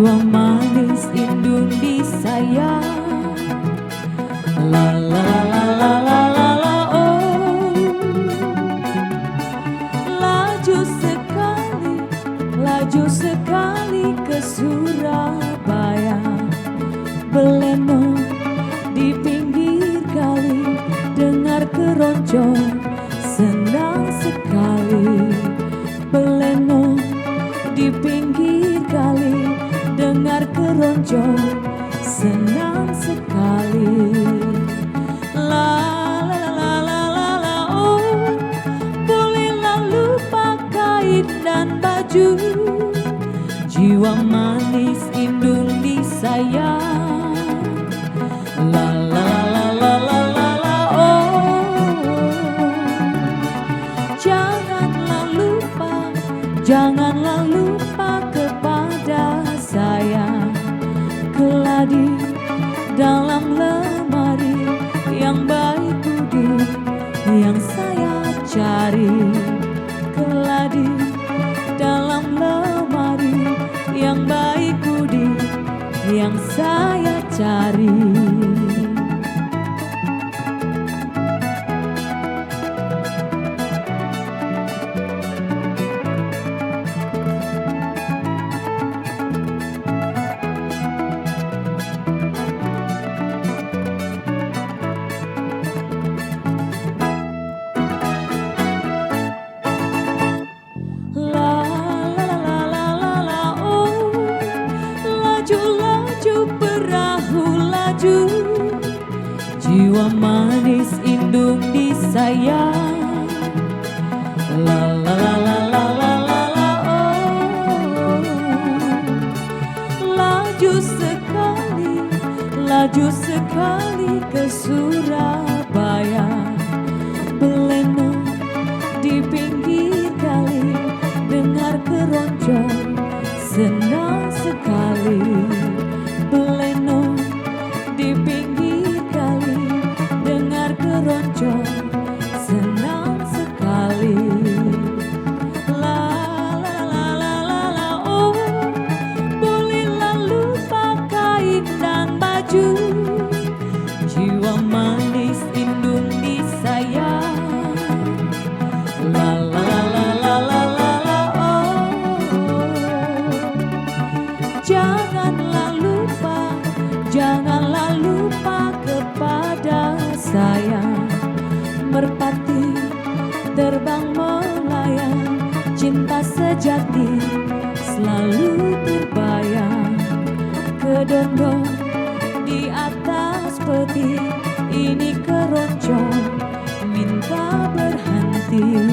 Jiwa manis indung disayang La la la la la la la oh. Laju sekali, laju sekali ke Surabaya. Beleno di pinggir kali Dengar keroncong senang sekali senang sekali. La la la la la la oh kain dan baju. Jiwa manis la la la la yang saya cari la oh. Laju sekali laju sekali ke Surabaya. Beleno di pinggir kali dengar keroncong senang sekali Janganlah lupa, janganlah lupa kepada saya. Merpati terbang melayang Cinta sejati selalu terbayang. Kedondong di atas peti Ini keroncong minta berhenti